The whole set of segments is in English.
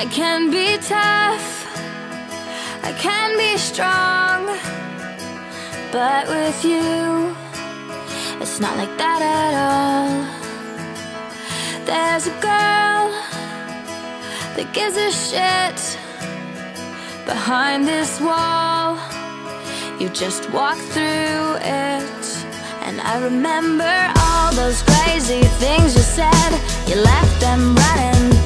I can be tough, I can be strong, but with you, it's not like that at all. There's a girl that gives a shit behind this wall. You just walk through it. And I remember all those crazy things you said. You left them running.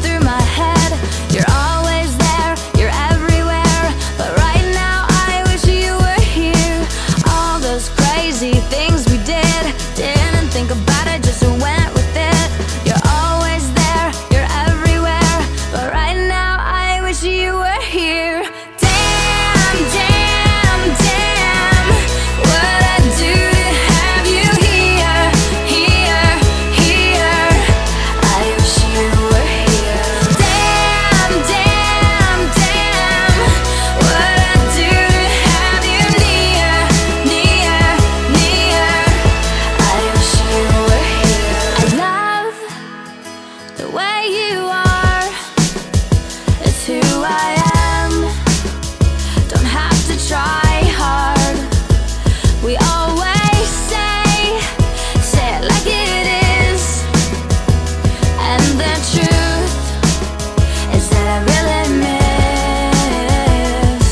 who I am. Don't have to try hard. We always say, say it like it is. And the truth is that I really miss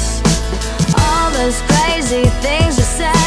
All those crazy things you said.